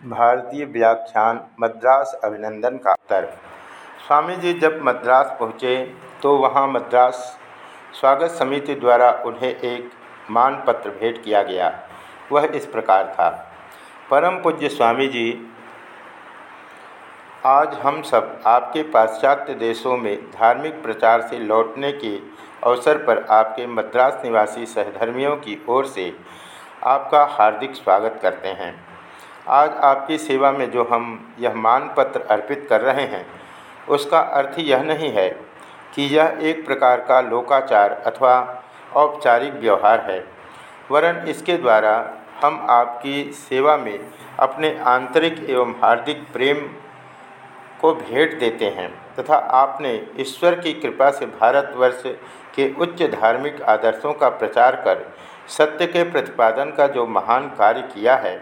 भारतीय व्याख्यान मद्रास अभिनंदन का उत्तर स्वामी जी जब मद्रास पहुँचे तो वहाँ मद्रास स्वागत समिति द्वारा उन्हें एक मानपत्र भेंट किया गया। वह इस प्रकार था। परम पूज्य स्वामी जी आज हम सब आपके पाश्चात्य देशों में धार्मिक प्रचार से लौटने के अवसर पर आपके मद्रास निवासी सहधर्मियों की ओर से आपका हार्दिक स्वागत करते हैं। आज आपकी सेवा में जो हम यह मानपत्र अर्पित कर रहे हैं, उसका अर्थ यह नहीं है कि यह एक प्रकार का लोकाचार अथवा औपचारिक व्यवहार है। वरन इसके द्वारा हम आपकी सेवा में अपने आंतरिक एवं हार्दिक प्रेम को भेंट देते हैं तथा आपने ईश्वर की कृपा से भारतवर्ष के उच्च धार्मिक आदर्शों का प्रचार कर सत्य के प्रतिपादन का जो महान कार्य किया है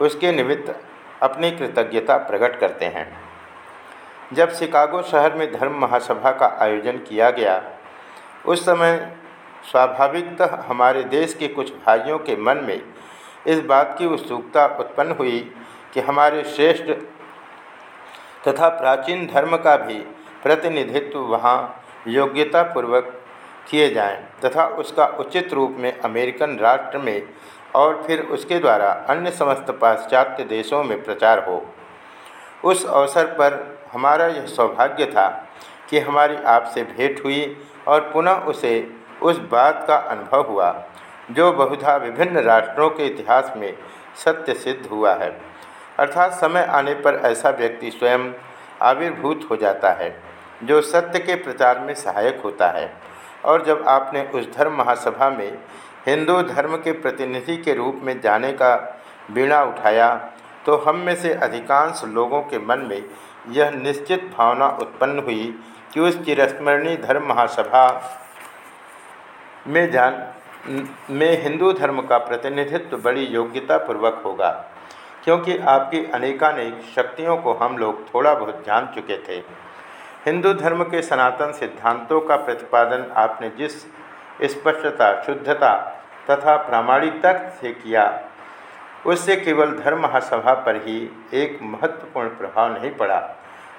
उसके निमित्त अपनी कृतज्ञता प्रकट करते हैं। जब शिकागो शहर में धर्म महासभा का आयोजन किया गया, उस समय स्वाभाविकतः हमारे देश के कुछ भाइयों के मन में इस बात की उत्सुकता उत्पन्न हुई कि हमारे श्रेष्ठ तथा प्राचीन धर्म का भी प्रतिनिधित्व वहाँ योग्यतापूर्वक किए जाएँ तथा उसका उचित रूप में अमेरिकन राष्ट्र में और फिर उसके द्वारा अन्य समस्त पाश्चात्य देशों में प्रचार हो। उस अवसर पर हमारा यह सौभाग्य था कि हमारी आपसे भेंट हुई और पुनः उसे उस बात का अनुभव हुआ, जो बहुधा विभिन्न राष्ट्रों के इतिहास में सत्य सिद्ध हुआ है। अर्थात समय आने पर ऐसा व्यक्ति स्वयं आविर्भूत हो जाता है, जो सत्य के प्रचार में सहायक होता है। और जब आपने उस धर्म महासभा में हिंदू धर्म के प्रतिनिधि के रूप में जाने का बीणा उठाया तो हम में से अधिकांश लोगों के मन में यह निश्चित भावना उत्पन्न हुई कि उस चिरस्मरणीय धर्म महासभा में जान, में हिंदू धर्म का प्रतिनिधित्व बड़ी योग्यतापूर्वक होगा, क्योंकि आपकी अनेकानेक शक्तियों को हम लोग थोड़ा बहुत जान चुके थे। हिंदू धर्म के सनातन सिद्धांतों का प्रतिपादन आपने जिस स्पष्टता, शुद्धता तथा प्रामाणिकता से किया, उससे केवल धर्म महासभा पर ही एक महत्वपूर्ण प्रभाव नहीं पड़ा,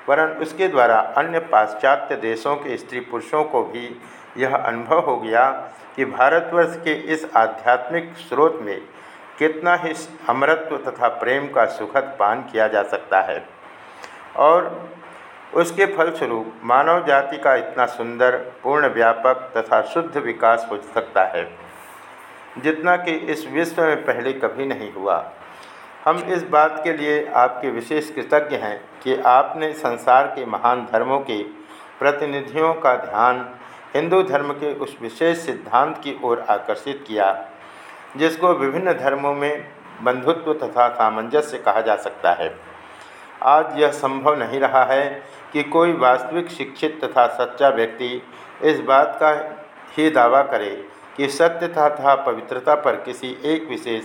वरन उसके द्वारा अन्य पाश्चात्य देशों के स्त्री पुरुषों को भी यह अनुभव हो गया कि भारतवर्ष के इस आध्यात्मिक स्रोत में कितना ही अमरत्व तथा प्रेम का सुखद पान किया जा सकता है। और उसके फलस्वरूप मानव जाति का इतना सुंदर, पूर्ण व्यापक तथा शुद्ध विकास हो सकता है। जितना कि इस विश्व में पहले कभी नहीं हुआ। हम इस बात के लिए आपके विशेष कृतज्ञ हैं कि आपने संसार के महान धर्मों के प्रतिनिधियों का ध्यान हिंदू धर्म के उस विशेष सिद्धांत की ओर आकर्षित किया, जिसको विभिन्न धर्मों में बंधुत्व तथा सामंजस्य कहा जा सकता है। आज यह संभव नहीं रहा है कि कोई वास्तविक शिक्षित तथा सच्चा व्यक्ति इस बात का ही दावा करे कि सत्य तथा पवित्रता पर किसी एक विशेष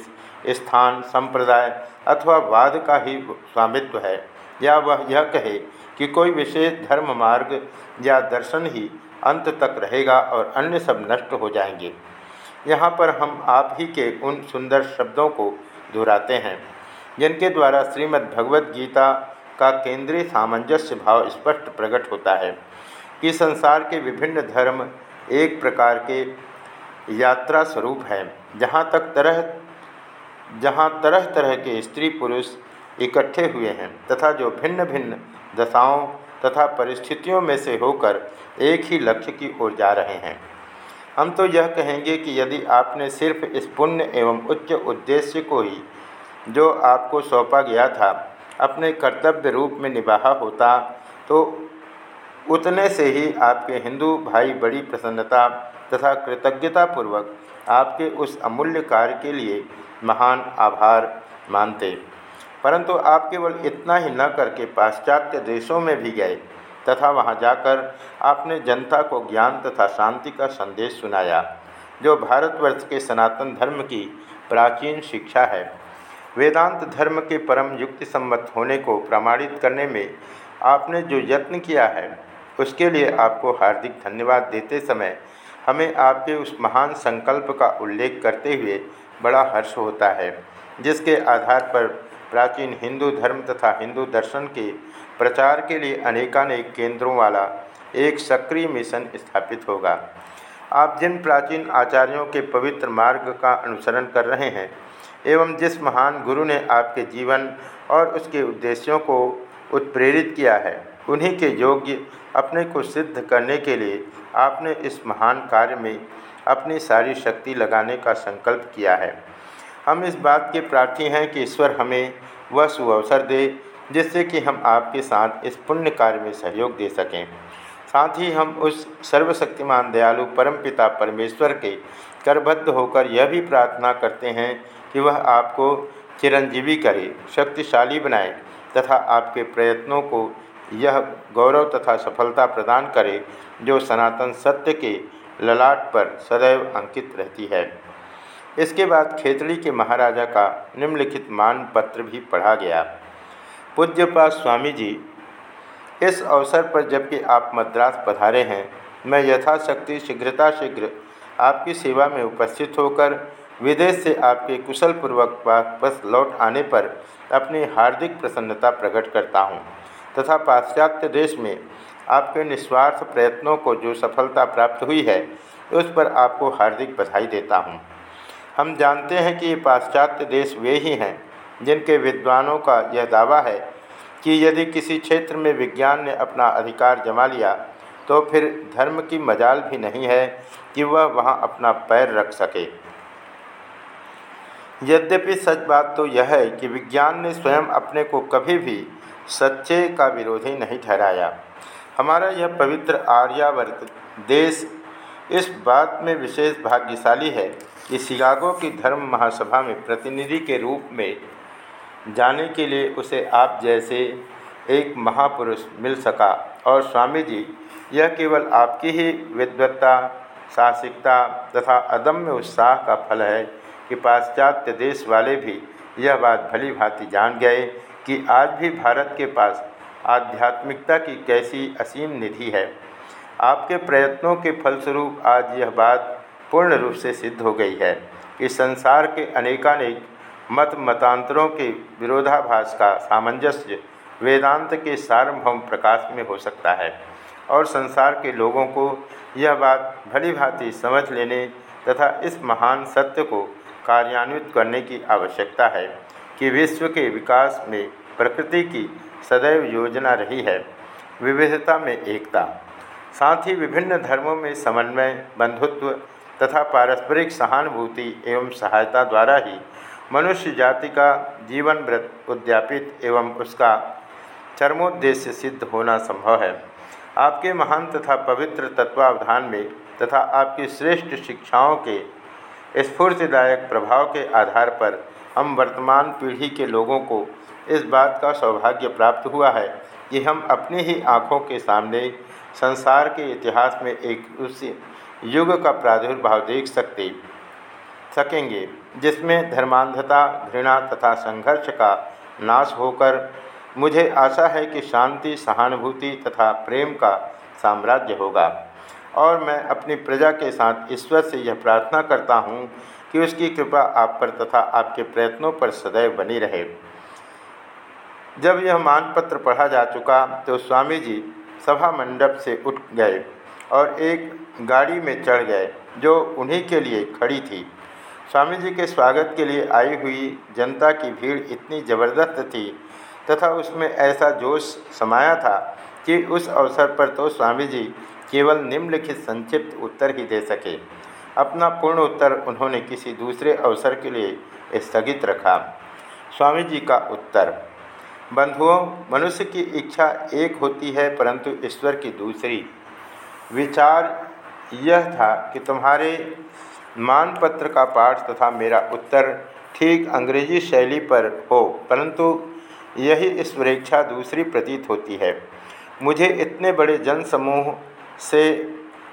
स्थान, संप्रदाय अथवा वाद का ही स्वामित्व है, या वह यह कहे कि कोई विशेष धर्म मार्ग या दर्शन ही अंत तक रहेगा और अन्य सब नष्ट हो जाएँगे। यहाँ पर हम आप ही के उन सुंदर शब्दों को दोहराते हैं, जिनके द्वारा श्रीमद् भगवद गीता का केंद्रीय सामंजस्य भाव स्पष्ट प्रकट होता है कि संसार के विभिन्न धर्म एक प्रकार के यात्रा स्वरूप हैं। जहाँ तक तरह जहाँ तरह तरह के स्त्री पुरुष इकट्ठे हुए हैं तथा जो भिन्न भिन्न दशाओं तथा परिस्थितियों में से होकर एक ही लक्ष्य की ओर जा रहे हैं। हम तो यह कहेंगे कि यदि आपने सिर्फ़ इस पुण्य एवं उच्च उद्देश्य को ही जो आपको सौंपा गया था अपने कर्तव्य रूप में निभाहा होता तो उतने से ही आपके हिंदू भाई बड़ी प्रसन्नता तथा कृतज्ञतापूर्वक आपके उस अमूल्य कार्य के लिए महान आभार मानते। परंतु आप केवल इतना ही न करके पाश्चात्य देशों में भी गए, तथा वहाँ जाकर आपने जनता को ज्ञान तथा शांति का संदेश सुनाया, जो भारतवर्ष के सनातन धर्म की प्राचीन शिक्षा है। वेदांत धर्म के परम युक्ति सम्मत होने को प्रमाणित करने में आपने जो यत्न किया है, उसके लिए आपको हार्दिक धन्यवाद देते समय हमें आपके उस महान संकल्प का उल्लेख करते हुए बड़ा हर्ष होता है, जिसके आधार पर प्राचीन हिंदू धर्म तथा हिंदू दर्शन के प्रचार के लिए अनेकानेक केंद्रों वाला एक सक्रिय मिशन स्थापित होगा। आप जिन प्राचीन आचार्यों के पवित्र मार्ग का अनुसरण कर रहे हैं एवं जिस महान गुरु ने आपके जीवन और उसके उद्देश्यों को उत्प्रेरित किया है, उन्हीं के योग्य अपने को सिद्ध करने के लिए आपने इस महान कार्य में अपनी सारी शक्ति लगाने का संकल्प किया है। हम इस बात के प्रार्थी हैं कि ईश्वर हमें वह सुअवसर दे, जिससे कि हम आपके साथ इस पुण्य कार्य में सहयोग दे सकें। साथ ही हम उस सर्वशक्तिमान, दयालु, परमपिता परमेश्वर के करबद्ध होकर यह भी प्रार्थना करते हैं कि वह आपको चिरंजीवी करे, शक्तिशाली बनाए तथा आपके प्रयत्नों को यह गौरव तथा सफलता प्रदान करे, जो सनातन सत्य के ललाट पर सदैव अंकित रहती है। इसके बाद खेतड़ी के महाराजा का निम्नलिखित मान पत्र भी पढ़ा गया। पूज्यपात स्वामी जी इस अवसर पर जबकि आप मद्रास पधारे हैं, मैं यथाशक्ति शीघ्रता शीघ्र आपकी सेवा में उपस्थित होकर विदेश से आपके कुशल पूर्वक वापस लौट आने पर अपनी हार्दिक प्रसन्नता प्रकट करता हूँ। तथा पाश्चात्य देश में आपके निस्वार्थ प्रयत्नों को जो सफलता प्राप्त हुई है, उस पर आपको हार्दिक बधाई देता हूँ। हम जानते हैं कि पाश्चात्य देश वे ही हैं, जिनके विद्वानों का यह दावा है कि यदि किसी क्षेत्र में विज्ञान ने अपना अधिकार जमा लिया तो फिर धर्म की मजाल भी नहीं है कि वह वहाँ अपना पैर रख सके। यद्यपि सच बात तो यह है कि विज्ञान ने स्वयं अपने को कभी भी सच्चे का विरोधी नहीं ठहराया। हमारा यह पवित्र आर्यावर्त देश इस बात में विशेष भाग्यशाली है कि शिकागो की धर्म महासभा में प्रतिनिधि के रूप में जाने के लिए उसे आप जैसे एक महापुरुष मिल सका और स्वामी जी यह केवल आपकी ही विद्वत्ता, साहसिकता तथा अदम्य उत्साह का फल है कि पाश्चात्य देश वाले भी यह बात भली भांति जान गए कि आज भी भारत के पास आध्यात्मिकता की कैसी असीम निधि है। आपके प्रयत्नों के फलस्वरूप आज यह बात पूर्ण रूप से सिद्ध हो गई है कि संसार के अनेकानेक मत मतांतरों के विरोधाभास का सामंजस्य वेदांत के सार्वभौम प्रकाश में हो सकता है और संसार के लोगों को यह बात भली भांति समझ लेने तथा इस महान सत्य को कार्यान्वित करने की आवश्यकता है कि विश्व के विकास में प्रकृति की सदैव योजना रही है। विविधता में एकता। साथ ही विभिन्न धर्मों में समन्वय, बंधुत्व तथा पारस्परिक सहानुभूति एवं सहायता द्वारा ही मनुष्य जाति का जीवन व्रत उद्यापित एवं उसका चरमोद्देश्य सिद्ध होना संभव है। आपके महान तथा पवित्र तत्वावधान में तथा आपकी श्रेष्ठ शिक्षाओं के स्फूर्तिदायक प्रभाव के आधार पर हम वर्तमान पीढ़ी के लोगों को इस बात का सौभाग्य प्राप्त हुआ है कि हम अपनी ही आँखों के सामने संसार के इतिहास में एक उस युग का प्रादुर्भाव देख सकते सकेंगे, जिसमें धर्मांधता, घृणा तथा संघर्ष का नाश होकर मुझे आशा है कि शांति, सहानुभूति तथा प्रेम का साम्राज्य होगा। और मैं अपनी प्रजा के साथ ईश्वर से यह प्रार्थना करता हूँ कि उसकी कृपा आप पर तथा आपके प्रयत्नों पर सदैव बनी रहे। जब यह मानपत्र पढ़ा जा चुका तो स्वामी जी सभा मंडप से उठ गए और एक गाड़ी में चढ़ गए, जो उन्हीं के लिए खड़ी थी। स्वामी जी के स्वागत के लिए आई हुई जनता की भीड़ इतनी ज़बरदस्त थी तथा उसमें ऐसा जोश समाया था कि उस अवसर पर तो स्वामी जी केवल निम्नलिखित संक्षिप्त उत्तर ही दे सके। अपना पूर्ण उत्तर उन्होंने किसी दूसरे अवसर के लिए स्थगित रखा। स्वामी जी का उत्तर, बंधुओं, मनुष्य की इच्छा एक होती है, परंतु ईश्वर की दूसरी। विचार यह था कि तुम्हारे मानपत्र का पाठ तथा मेरा उत्तर ठीक अंग्रेज़ी शैली पर हो, परंतु यही स्वेच्छा दूसरी प्रतीत होती है। मुझे इतने बड़े जन समूह से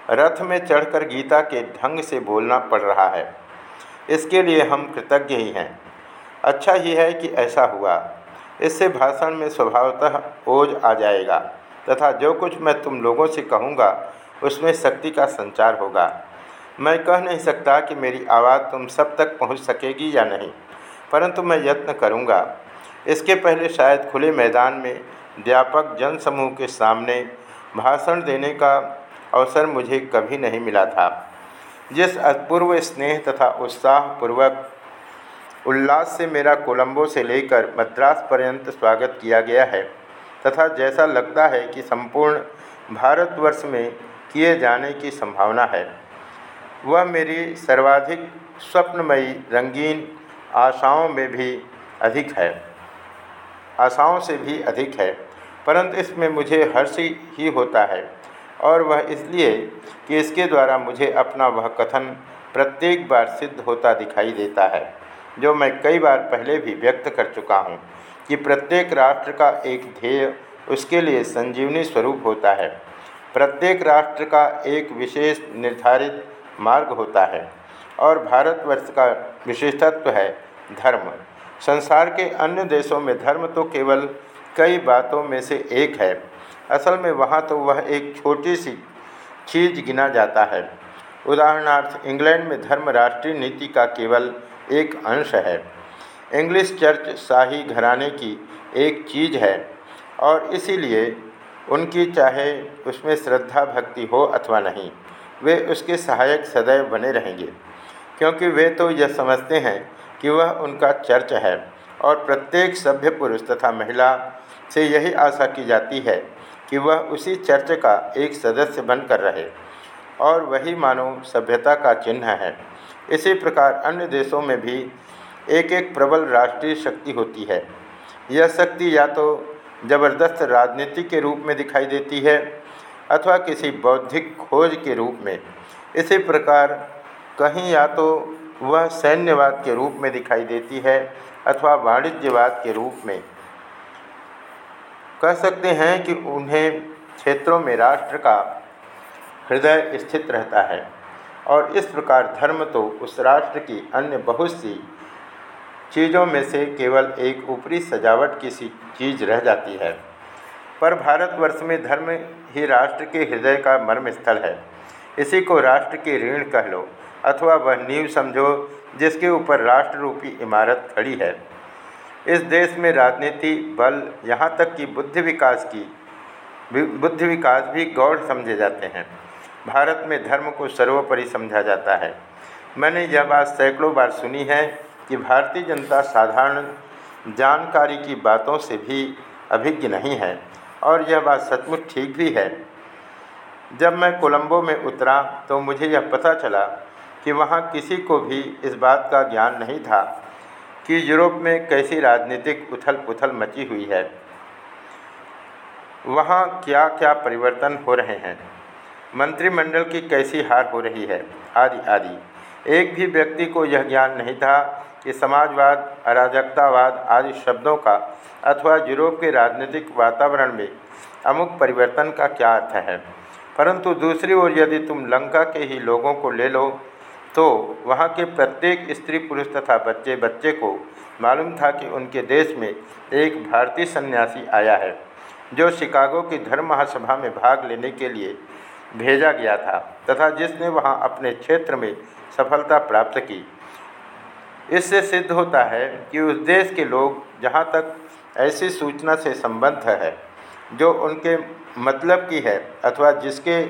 रथ में चढ़कर गीता के ढंग से बोलना पड़ रहा है। इसके लिए हम कृतज्ञ ही हैं। अच्छा ही है कि ऐसा हुआ। इससे भाषण में स्वभावतः ओझ आ जाएगा तथा जो कुछ मैं तुम लोगों से कहूँगा, उसमें शक्ति का संचार होगा। मैं कह नहीं सकता कि मेरी आवाज़ तुम सब तक पहुँच सकेगी या नहीं, परंतु मैं यत्न करूँगा। इसके पहले शायद खुले मैदान में व्यापक जनसमूह के सामने भाषण देने का अवसर मुझे कभी नहीं मिला था। जिस अपूर्व स्नेह तथा उत्साहपूर्वक उल्लास से मेरा कोलंबो से लेकर मद्रास पर्यंत स्वागत किया गया है, तथा जैसा लगता है कि संपूर्ण भारतवर्ष में किए जाने की संभावना है, वह मेरी सर्वाधिक स्वप्नमयी रंगीन आशाओं में भी अधिक है। आशाओं से भी अधिक है। परंतु इसमें मुझे हर्ष ही होता है। और वह इसलिए कि इसके द्वारा मुझे अपना वह कथन प्रत्येक बार सिद्ध होता दिखाई देता है, जो मैं कई बार पहले भी व्यक्त कर चुका हूँ कि प्रत्येक राष्ट्र का एक ध्येय उसके लिए संजीवनी स्वरूप होता है। प्रत्येक राष्ट्र का एक विशेष निर्धारित मार्ग होता है और भारतवर्ष का विशेषत्व है धर्म। संसार के अन्य देशों में धर्म तो केवल कई बातों में से एक है। असल में वहाँ तो वह एक छोटी सी चीज़ गिना जाता है। उदाहरणार्थ, इंग्लैंड में धर्म राष्ट्रीय नीति का केवल एक अंश है। इंग्लिश चर्च शाही घराने की एक चीज़ है और इसीलिए उनकी चाहे उसमें श्रद्धा, भक्ति हो अथवा नहीं, वे उसके सहायक सदैव बने रहेंगे। क्योंकि वे तो यह समझते हैं कि वह उनका चर्च है और प्रत्येक सभ्य पुरुष तथा महिला से यही आशा की जाती है कि वह उसी चर्च का एक सदस्य बनकर रहे। और वही मानव सभ्यता का चिन्ह है। इसी प्रकार अन्य देशों में भी एक एक प्रबल राष्ट्रीय शक्ति होती है। यह शक्ति या तो ज़बरदस्त राजनीति के रूप में दिखाई देती है अथवा किसी बौद्धिक खोज के रूप में। इसी प्रकार कहीं या तो वह सैन्यवाद के रूप में दिखाई देती है अथवा वाणिज्यवाद के रूप में। कह सकते हैं कि उन्हें क्षेत्रों में राष्ट्र का हृदय स्थित रहता है। और इस प्रकार धर्म तो उस राष्ट्र की अन्य बहुत सी चीज़ों में से केवल एक ऊपरी सजावट की सी चीज़ रह जाती है। पर भारतवर्ष में धर्म ही राष्ट्र के हृदय का मर्म स्थल है। इसी को राष्ट्र की ऋण कह लो, अथवा वह नींव समझो, जिसके ऊपर राष्ट्र रूपी इमारत खड़ी है। इस देश में राजनीति, बल, यहाँ तक कि बुद्धि विकास की बुद्धि विकास भी गौड़ समझे जाते हैं। भारत में धर्म को सर्वोपरि समझा जाता है। मैंने यह बात सैकड़ों बार सुनी है कि भारतीय जनता साधारण जानकारी की बातों से भी अभिज्ञ नहीं है, और यह बात सचमुच ठीक भी है। जब मैं कोलंबो में उतरा तो मुझे यह पता चला कि वहाँ किसी को भी इस बात का ज्ञान नहीं था। कि यूरोप में कैसी राजनीतिक उथल पुथल मची हुई है? वहाँ क्या क्या परिवर्तन हो रहे हैं? मंत्रिमंडल की कैसी हार हो रही है? आदि आदि। एक भी व्यक्ति को यह ज्ञान नहीं था कि समाजवाद, अराजकतावाद आदि शब्दों का अथवा यूरोप के राजनीतिक वातावरण में अमुक परिवर्तन का क्या अर्थ है? परंतु दूसरी ओर यदि तुम लंका के ही लोगों को ले लो तो वहाँ के प्रत्येक स्त्री पुरुष तथा बच्चे बच्चे को मालूम था कि उनके देश में एक भारतीय सन्यासी आया है, जो शिकागो की धर्म महासभा में भाग लेने के लिए भेजा गया था तथा जिसने वहाँ अपने क्षेत्र में सफलता प्राप्त की। इससे सिद्ध होता है कि उस देश के लोग जहाँ तक ऐसी सूचना से संबद्ध है, जो उनके मतलब की है अथवा जिसके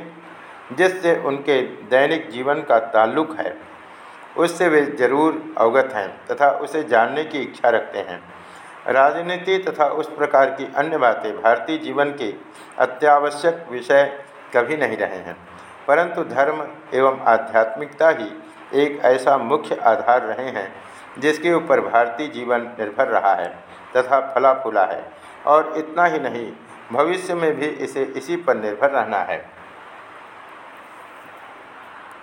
जिससे उनके दैनिक जीवन का ताल्लुक है, उससे वे ज़रूर अवगत हैं तथा उसे जानने की इच्छा रखते हैं। राजनीति तथा उस प्रकार की अन्य बातें भारतीय जीवन के अत्यावश्यक विषय कभी नहीं रहे हैं, परंतु धर्म एवं आध्यात्मिकता ही एक ऐसा मुख्य आधार रहे हैं, जिसके ऊपर भारतीय जीवन निर्भर रहा है तथा फला फूला है, और इतना ही नहीं, भविष्य में भी इसे इसी पर निर्भर रहना है।